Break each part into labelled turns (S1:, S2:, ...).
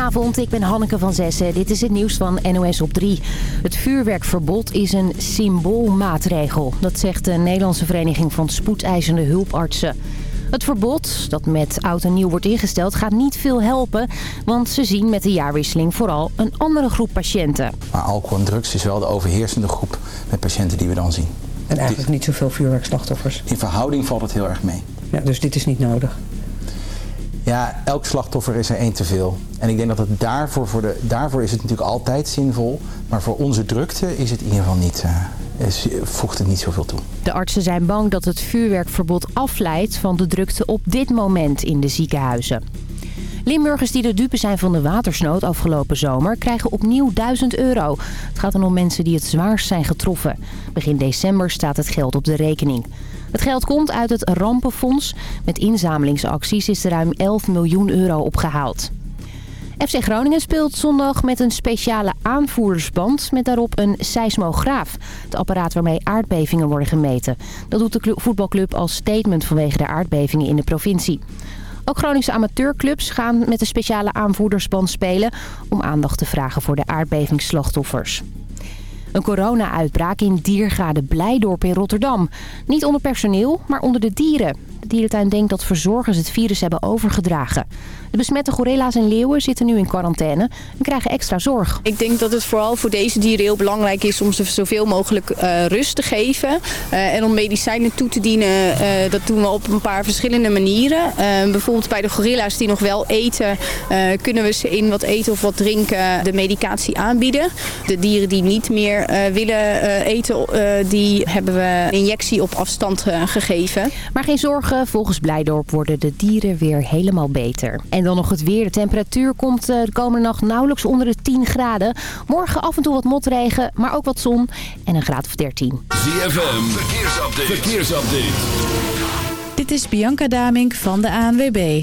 S1: Goedenavond, ik ben Hanneke van Zessen. Dit is het nieuws van NOS op 3. Het vuurwerkverbod is een symboolmaatregel. Dat zegt de Nederlandse Vereniging van Spoedeisende Hulpartsen. Het verbod, dat met oud en nieuw wordt ingesteld, gaat niet veel helpen. Want ze zien met de jaarwisseling vooral een andere groep patiënten.
S2: Maar alcohol en drugs is wel de overheersende groep met patiënten die we dan zien.
S3: En eigenlijk niet zoveel vuurwerkslachtoffers.
S2: In verhouding valt het heel erg mee.
S3: Ja, dus dit is niet nodig.
S2: Ja, elk slachtoffer is er één te veel. En ik denk dat het daarvoor, voor de, daarvoor is het natuurlijk altijd zinvol. Maar voor onze drukte is het in ieder geval niet, is, voegt het niet zoveel toe.
S1: De artsen zijn bang dat het vuurwerkverbod afleidt van de drukte op dit moment in de ziekenhuizen. Limburgers die de dupe zijn van de watersnood afgelopen zomer krijgen opnieuw 1000 euro. Het gaat dan om mensen die het zwaarst zijn getroffen. Begin december staat het geld op de rekening. Het geld komt uit het Rampenfonds. Met inzamelingsacties is er ruim 11 miljoen euro opgehaald. FC Groningen speelt zondag met een speciale aanvoerdersband met daarop een seismograaf. Het apparaat waarmee aardbevingen worden gemeten. Dat doet de voetbalclub als statement vanwege de aardbevingen in de provincie. Ook Groningse amateurclubs gaan met de speciale aanvoerdersband spelen... om aandacht te vragen voor de aardbevingsslachtoffers. Een corona-uitbraak in Diergaarde Blijdorp in Rotterdam. Niet onder personeel, maar onder de dieren. De dierentuin denkt dat verzorgers het virus hebben overgedragen. De besmette gorilla's en leeuwen zitten nu in quarantaine en krijgen extra zorg.
S4: Ik denk dat het vooral voor deze dieren heel belangrijk is om ze zoveel mogelijk uh, rust te geven. Uh, en om medicijnen toe te dienen, uh, dat doen we op een paar verschillende manieren. bijvoorbeeld bij de gorilla's die nog wel eten, kunnen we ze in wat eten of wat drinken de medicatie aanbieden. De dieren die niet meer willen eten, die hebben we een injectie op afstand gegeven.
S1: Maar geen zorgen, volgens Blijdorp worden de dieren weer helemaal beter. En dan nog het weer. De temperatuur komt de komende nacht nauwelijks onder de 10 graden. Morgen af en toe wat motregen, maar ook wat zon en een graad of 13.
S5: ZFM, verkeersupdate. verkeersupdate.
S6: Dit is Bianca Damink van de ANWB.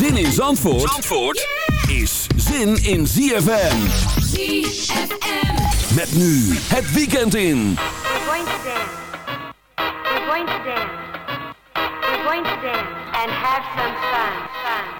S5: Zin in Zandvoort, Zandvoort is zin in ZFM.
S7: ZFM.
S5: Met nu het weekend in.
S8: We're going to dance. We're going to dance. We're going to dance and have some fun. Fun. Fun.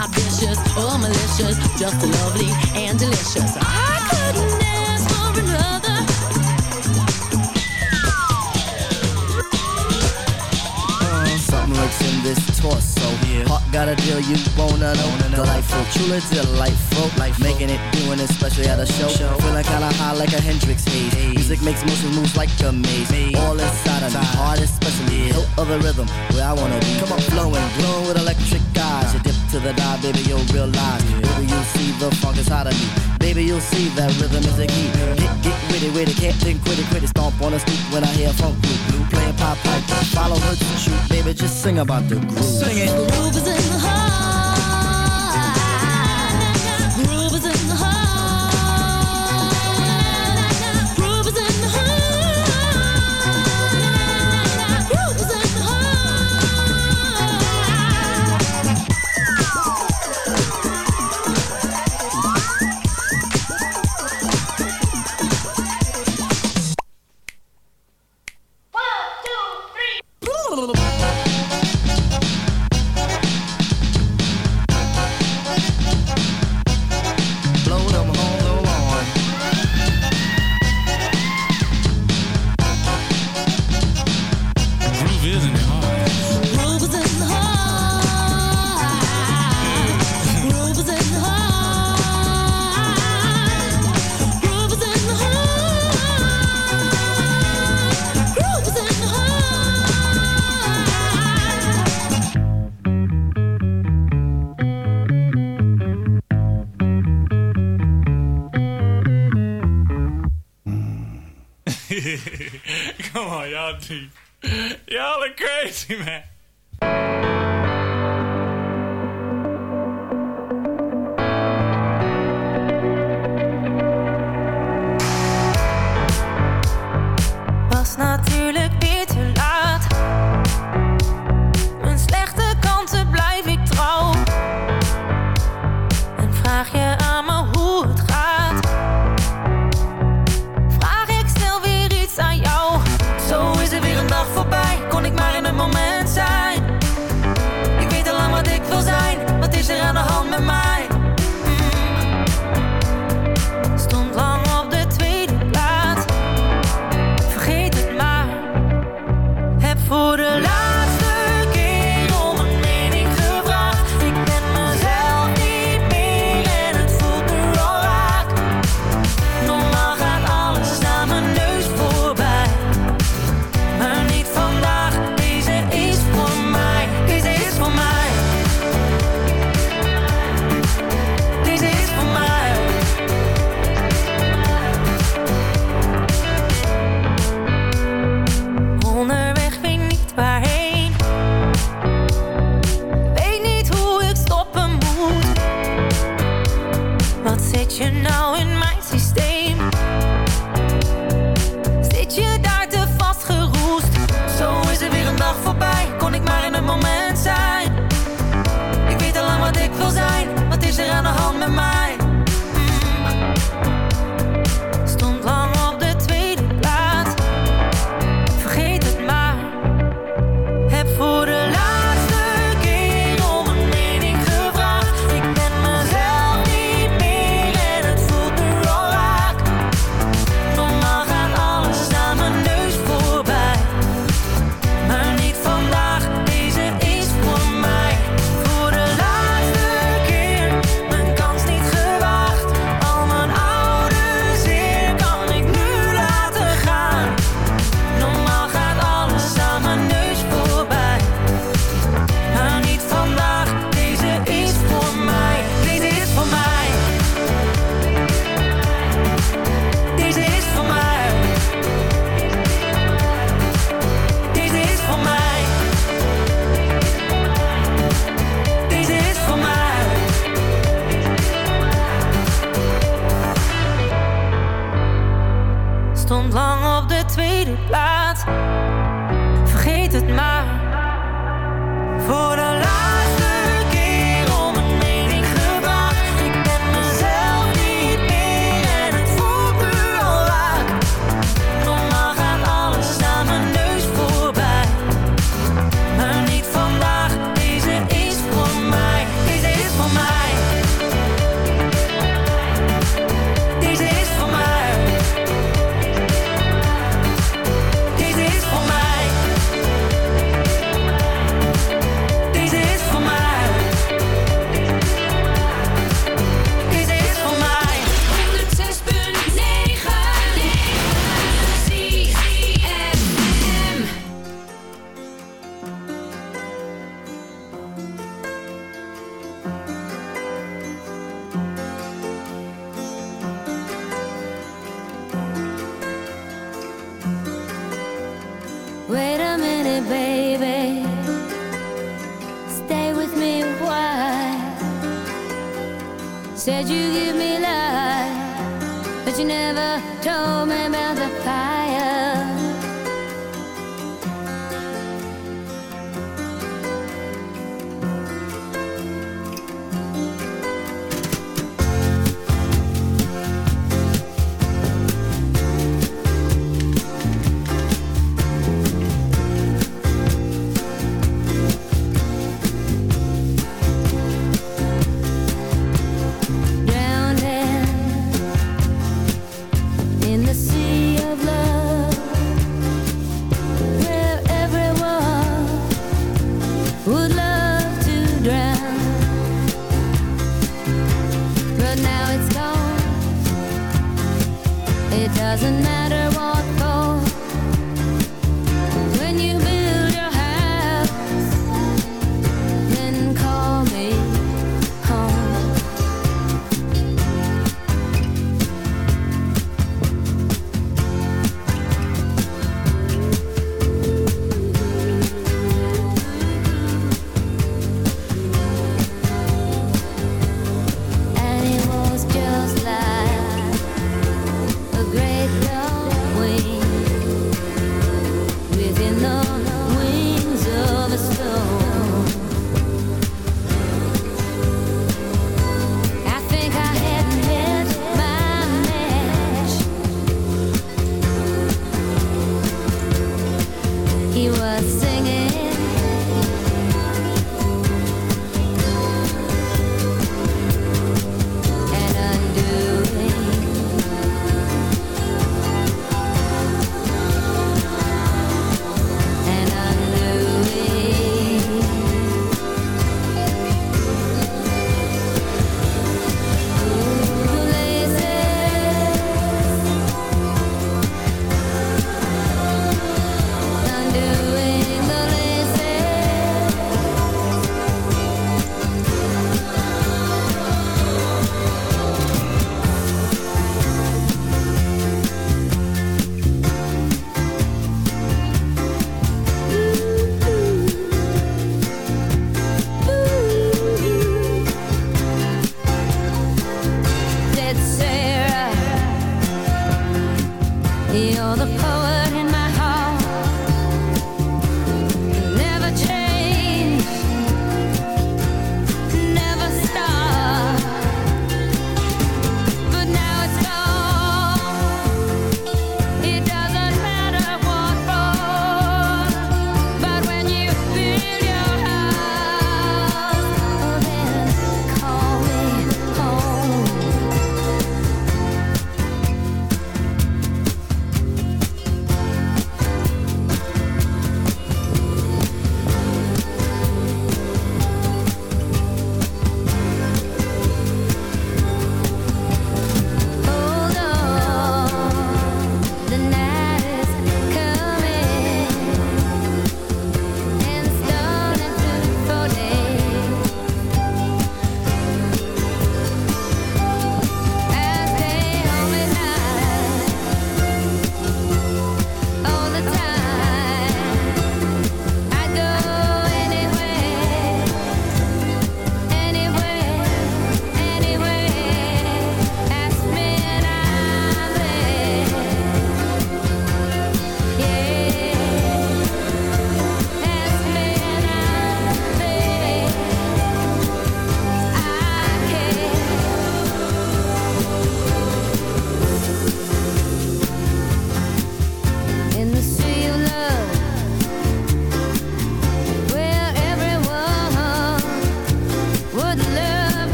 S9: not or malicious, just lovely and delicious. I couldn't ask for another.
S7: Uh, something lurks in this torso. Yeah. Heart got a deal you wanna know. Delightful, truly delightful. Life making it, doing it, especially at a show. show. Feeling kinda high like a Hendrix haze. Hey. Music makes motion moves like a maze. Hey. All inside of me, heart especially. Yeah. No other rhythm where I wanna be. Come on, flowing, glowing with electric Dip to the dive, baby, you'll realize. Baby, you'll see the funk inside of me. Baby, you'll see that rhythm is a key. Get, get with it, with it, can't think, quit it. Stomp on the street when I hear funk blue, blue playing pop pipe. Follow her to shoot, baby, just sing about the groove. Sing it.
S9: The groove is in the heart.
S10: Come on, y'all, y'all are crazy, man.
S11: baby. Stay with me a while.
S9: Said you give me life, but you never told me about the pie. He was singing.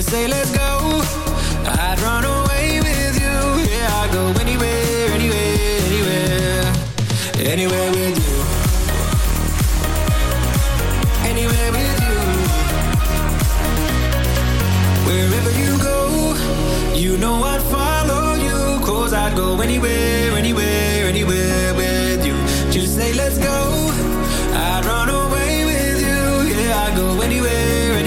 S12: they say let's go, I'd run away with you. Yeah, I'd go anywhere, anywhere, anywhere, anywhere with you. Anywhere with you. Wherever you go, you know I'd follow you. Cause I'd go anywhere, anywhere, anywhere with you. Just say let's go, I'd run away with you. Yeah, I'd go anywhere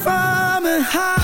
S13: voor je van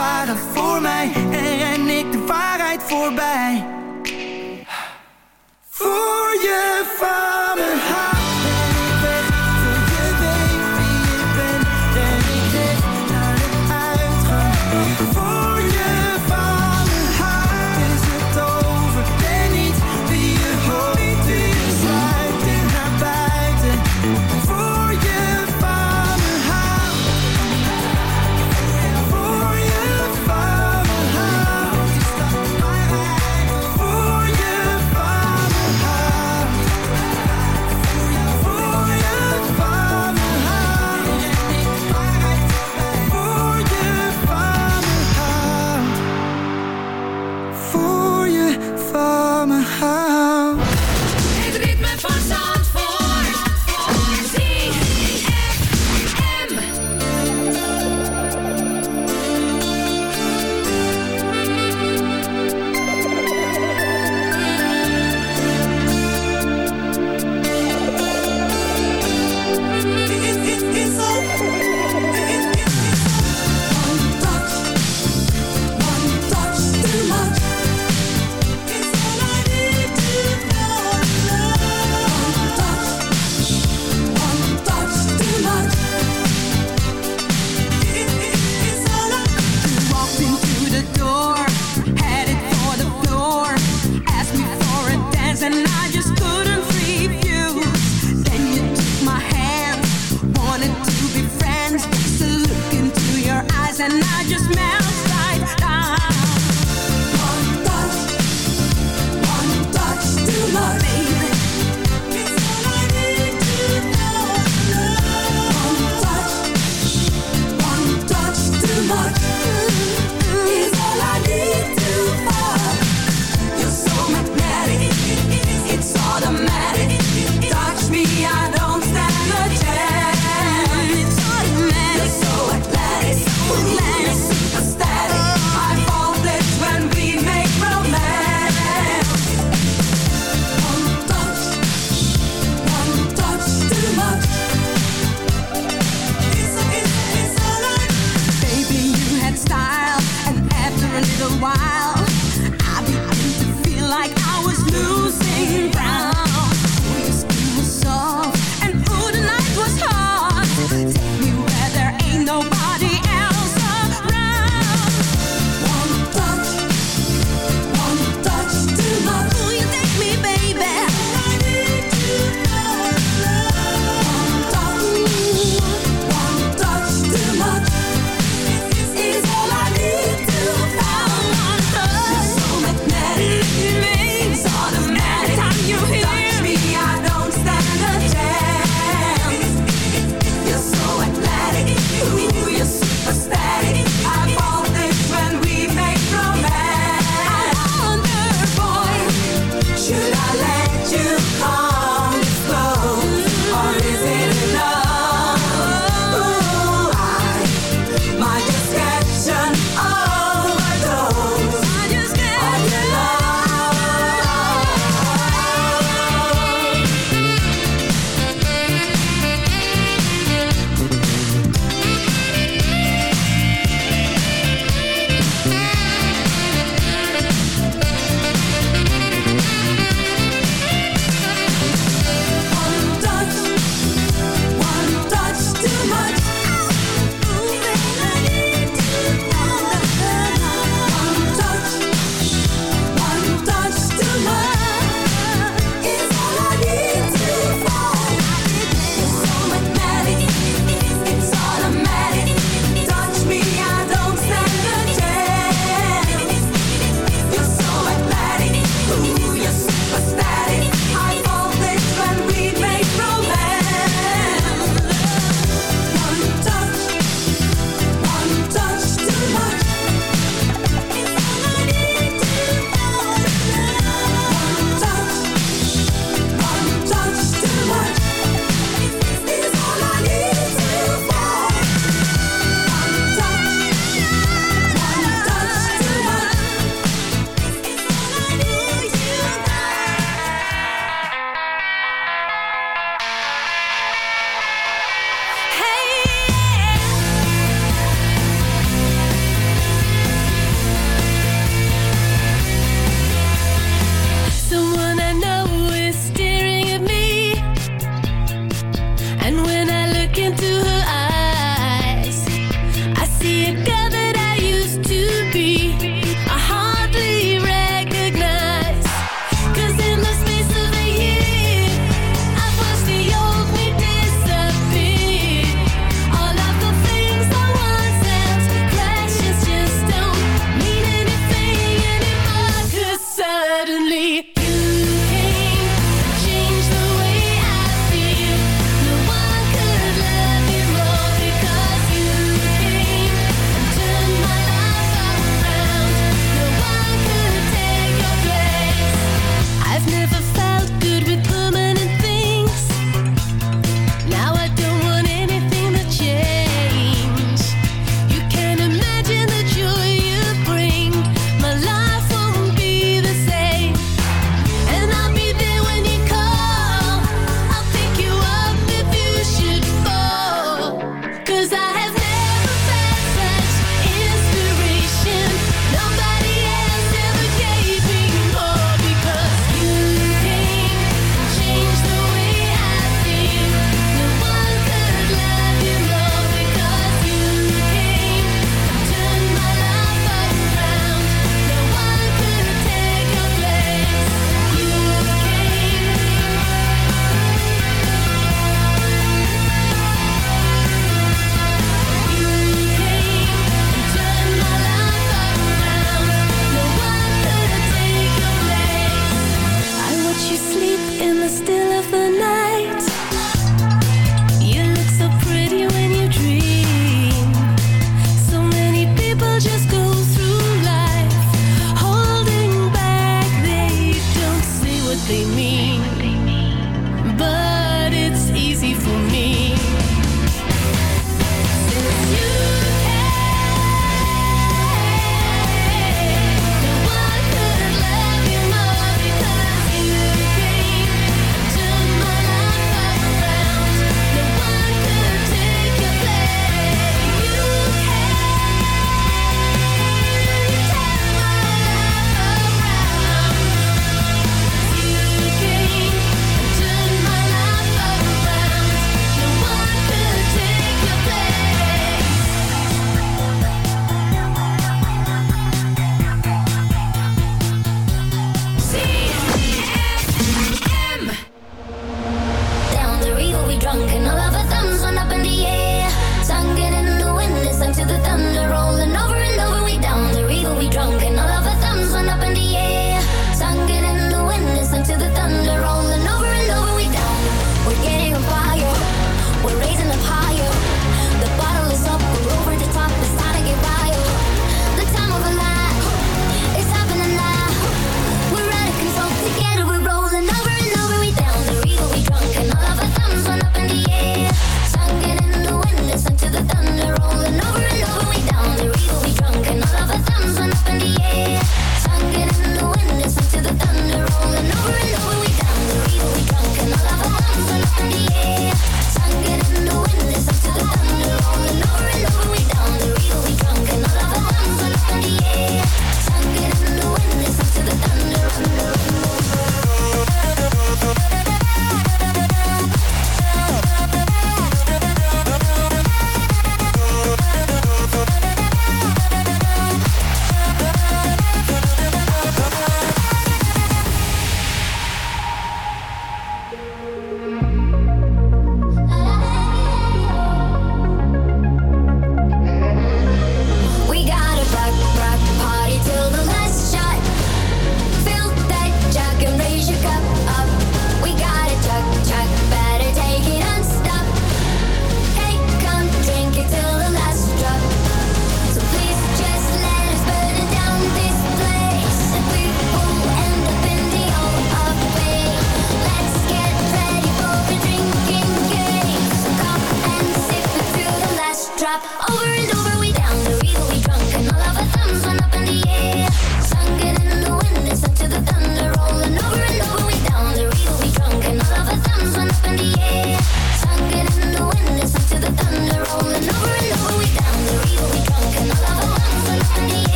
S14: fight